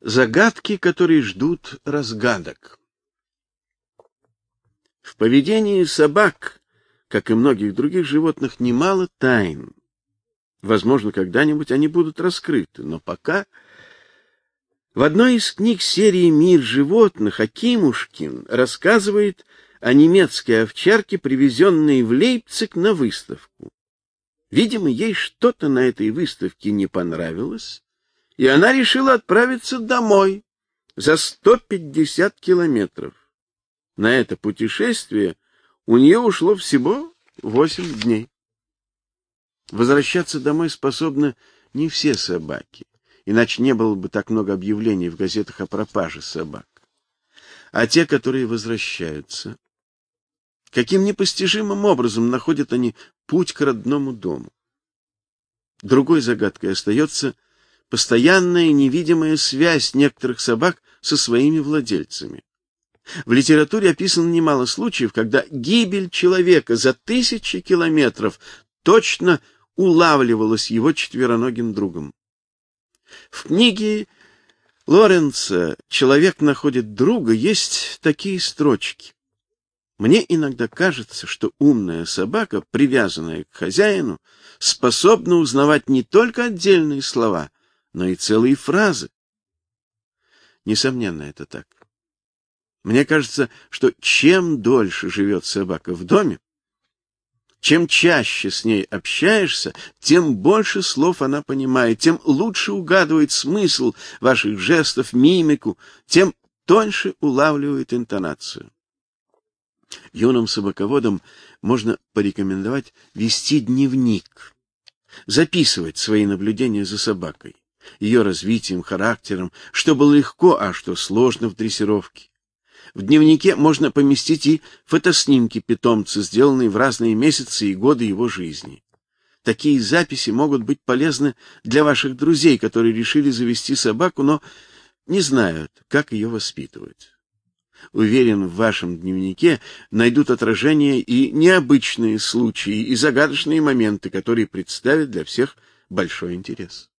Загадки, которые ждут разгадок. В поведении собак, как и многих других животных, немало тайн. Возможно, когда-нибудь они будут раскрыты, но пока в одной из книг серии Мир животных Акимушкин рассказывает о немецкой овчарке, привезенной в Лейпциг на выставку. Видимо, ей что-то на этой выставке не понравилось, и она решила отправиться домой за 150 километров. На это путешествие у нее ушло всего восемь дней. Возвращаться домой способны не все собаки, иначе не было бы так много объявлений в газетах о пропаже собак. А те, которые возвращаются, каким непостижимым образом находят они путь к родному дому? Другой загадкой остается постоянная невидимая связь некоторых собак со своими владельцами. В литературе описано немало случаев, когда гибель человека за тысячи километров точно улавливалась его четвероногим другом. В книге Лоренца «Человек находит друга» есть такие строчки. Мне иногда кажется, что умная собака, привязанная к хозяину, способна узнавать не только отдельные слова, но и целые фразы. Несомненно, это так. Мне кажется, что чем дольше живет собака в доме, чем чаще с ней общаешься, тем больше слов она понимает, тем лучше угадывает смысл ваших жестов, мимику, тем тоньше улавливает интонацию. Юным собаководам можно порекомендовать вести дневник, записывать свои наблюдения за собакой ее развитием, характером, что было легко, а что сложно в дрессировке. В дневнике можно поместить и фотоснимки питомца, сделанные в разные месяцы и годы его жизни. Такие записи могут быть полезны для ваших друзей, которые решили завести собаку, но не знают, как ее воспитывать. Уверен, в вашем дневнике найдут отражение и необычные случаи, и загадочные моменты, которые представят для всех большой интерес.